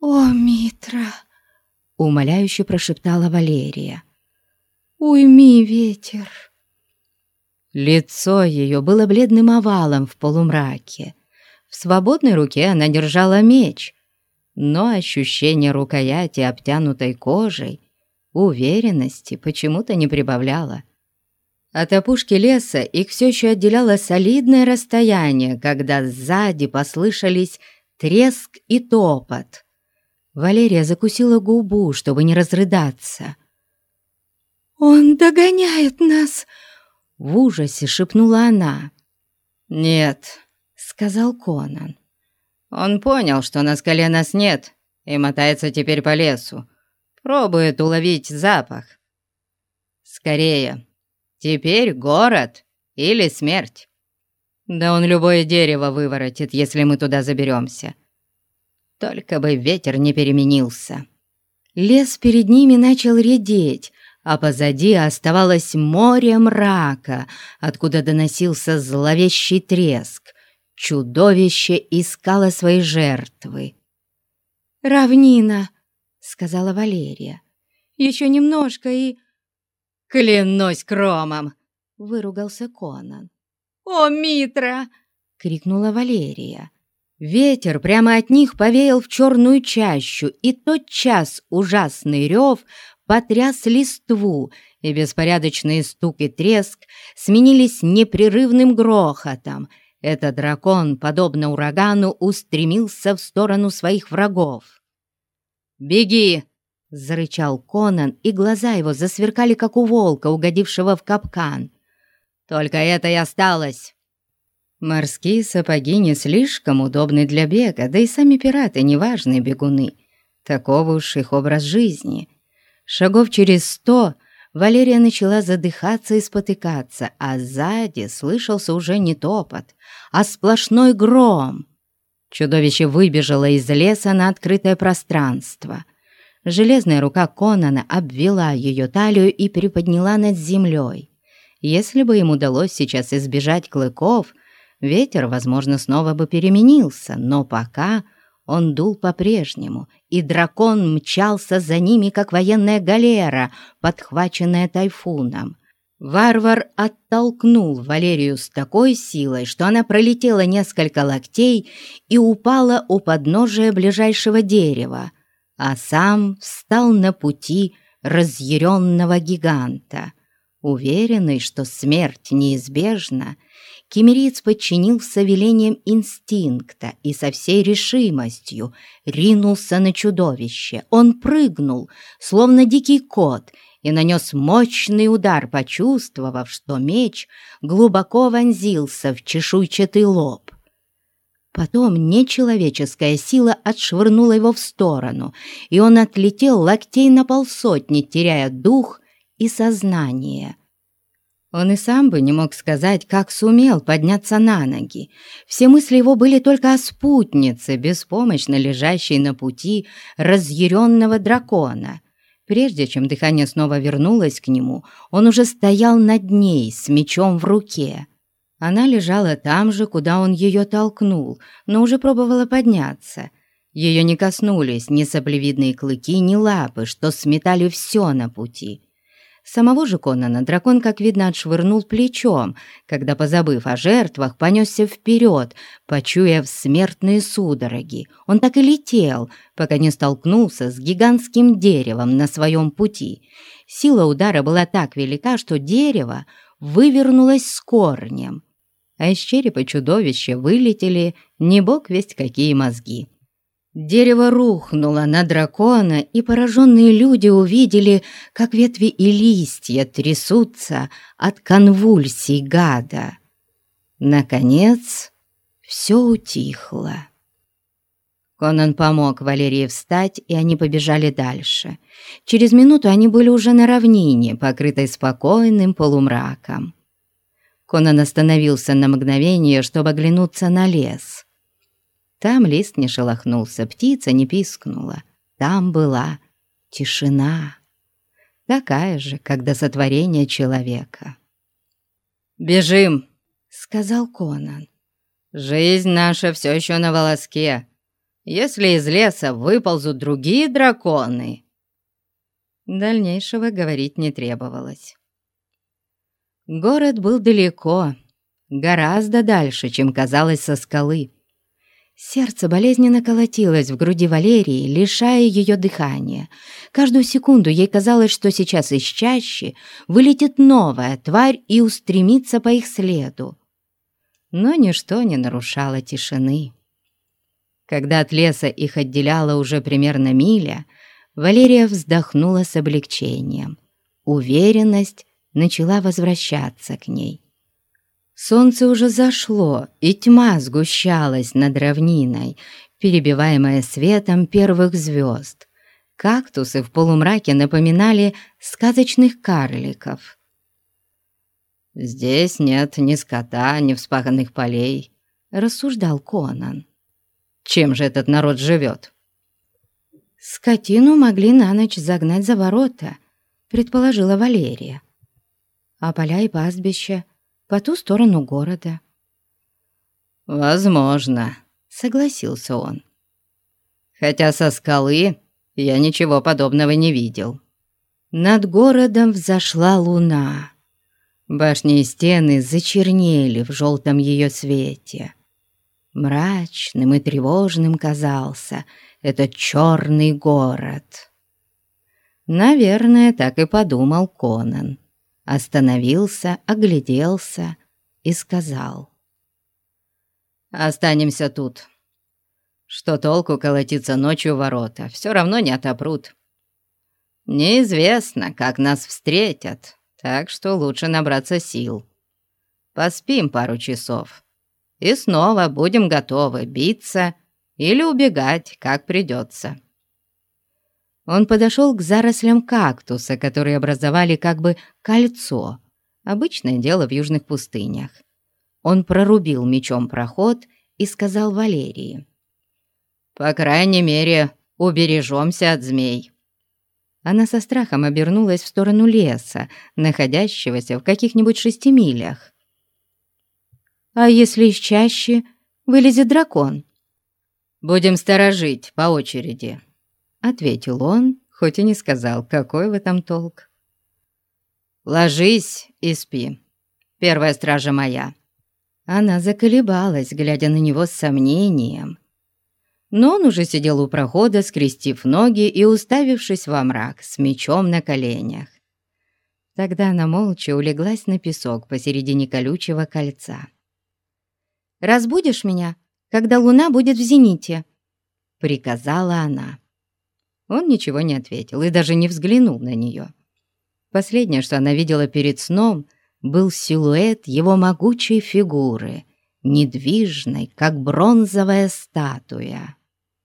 «О, Митра!» — умоляюще прошептала Валерия. «Уйми ветер!» Лицо ее было бледным овалом в полумраке. В свободной руке она держала меч, но ощущение рукояти, обтянутой кожей, уверенности почему-то не прибавляло. От опушки леса их все еще отделяло солидное расстояние, когда сзади послышались треск и топот. Валерия закусила губу, чтобы не разрыдаться. «Он догоняет нас!» — в ужасе шепнула она. «Нет», — сказал Конан. «Он понял, что на скале нас нет, и мотается теперь по лесу. Пробует уловить запах. Скорее, Теперь город или смерть. Да он любое дерево выворотит, если мы туда заберемся. Только бы ветер не переменился. Лес перед ними начал редеть, а позади оставалось море мрака, откуда доносился зловещий треск. Чудовище искало свои жертвы. «Равнина», — сказала Валерия. «Еще немножко и...» «Клянусь кромом!» — выругался Конан. «О, Митра!» — крикнула Валерия. Ветер прямо от них повеял в черную чащу, и тотчас ужасный рев потряс листву, и беспорядочные стук и треск сменились непрерывным грохотом. Этот дракон, подобно урагану, устремился в сторону своих врагов. «Беги!» Зарычал Конан, и глаза его засверкали, как у волка, угодившего в капкан. «Только это и осталось!» Морские сапоги не слишком удобны для бега, да и сами пираты неважные бегуны. Такого уж их образ жизни. Шагов через сто Валерия начала задыхаться и спотыкаться, а сзади слышался уже не топот, а сплошной гром. Чудовище выбежало из леса на открытое пространство. Железная рука Конана обвела ее талию и приподняла над землей. Если бы им удалось сейчас избежать клыков, ветер, возможно, снова бы переменился, но пока он дул по-прежнему, и дракон мчался за ними, как военная галера, подхваченная тайфуном. Варвар оттолкнул Валерию с такой силой, что она пролетела несколько локтей и упала у подножия ближайшего дерева а сам встал на пути разъяренного гиганта. Уверенный, что смерть неизбежна, Кемериц подчинился велениям инстинкта и со всей решимостью ринулся на чудовище. Он прыгнул, словно дикий кот, и нанес мощный удар, почувствовав, что меч глубоко вонзился в чешуйчатый лоб. Потом нечеловеческая сила отшвырнула его в сторону, и он отлетел локтей на полсотни, теряя дух и сознание. Он и сам бы не мог сказать, как сумел подняться на ноги. Все мысли его были только о спутнице, беспомощно лежащей на пути разъяренного дракона. Прежде чем дыхание снова вернулось к нему, он уже стоял над ней с мечом в руке. Она лежала там же, куда он ее толкнул, но уже пробовала подняться. Ее не коснулись ни саблевидные клыки, ни лапы, что сметали все на пути. Самого же Конана дракон, как видно, отшвырнул плечом, когда, позабыв о жертвах, понесся вперед, почуяв смертные судороги. Он так и летел, пока не столкнулся с гигантским деревом на своем пути. Сила удара была так велика, что дерево вывернулось с корнем а из черепа чудовища вылетели не бог весть какие мозги. Дерево рухнуло на дракона, и пораженные люди увидели, как ветви и листья трясутся от конвульсий гада. Наконец, все утихло. Конан помог Валерии встать, и они побежали дальше. Через минуту они были уже на равнине, покрытой спокойным полумраком. Конан остановился на мгновение, чтобы оглянуться на лес. Там лист не шелохнулся, птица не пискнула. Там была тишина, такая же, как до сотворения человека. «Бежим!» — сказал Конан. «Жизнь наша все еще на волоске. если из леса выползут другие драконы...» Дальнейшего говорить не требовалось. Город был далеко, гораздо дальше, чем казалось со скалы. Сердце болезненно колотилось в груди Валерии, лишая ее дыхания. Каждую секунду ей казалось, что сейчас из чащи вылетит новая тварь и устремится по их следу. Но ничто не нарушало тишины. Когда от леса их отделяла уже примерно миля, Валерия вздохнула с облегчением. Уверенность начала возвращаться к ней. Солнце уже зашло, и тьма сгущалась над равниной, перебиваемая светом первых звезд. Кактусы в полумраке напоминали сказочных карликов. «Здесь нет ни скота, ни вспаханных полей», — рассуждал Конан. Чем же этот народ живет?» «Скотину могли на ночь загнать за ворота», — предположила Валерия. «А поля и пастбища по ту сторону города». «Возможно», — согласился он. «Хотя со скалы я ничего подобного не видел». Над городом взошла луна. Башни и стены зачернели в желтом ее свете. Мрачным и тревожным казался этот черный город. Наверное, так и подумал Конан. Остановился, огляделся и сказал. «Останемся тут. Что толку колотиться ночью ворота? Все равно не отопрут. Неизвестно, как нас встретят, так что лучше набраться сил. Поспим пару часов» и снова будем готовы биться или убегать, как придется». Он подошел к зарослям кактуса, которые образовали как бы кольцо, обычное дело в южных пустынях. Он прорубил мечом проход и сказал Валерии. «По крайней мере, убережемся от змей». Она со страхом обернулась в сторону леса, находящегося в каких-нибудь шести милях. А если из чаще вылезет дракон? «Будем сторожить по очереди», — ответил он, хоть и не сказал, какой в этом толк. «Ложись и спи. Первая стража моя». Она заколебалась, глядя на него с сомнением. Но он уже сидел у прохода, скрестив ноги и уставившись во мрак, с мечом на коленях. Тогда она молча улеглась на песок посередине колючего кольца. Разбудишь меня, когда луна будет в зените?» — приказала она. Он ничего не ответил и даже не взглянул на нее. Последнее, что она видела перед сном, был силуэт его могучей фигуры, недвижной, как бронзовая статуя.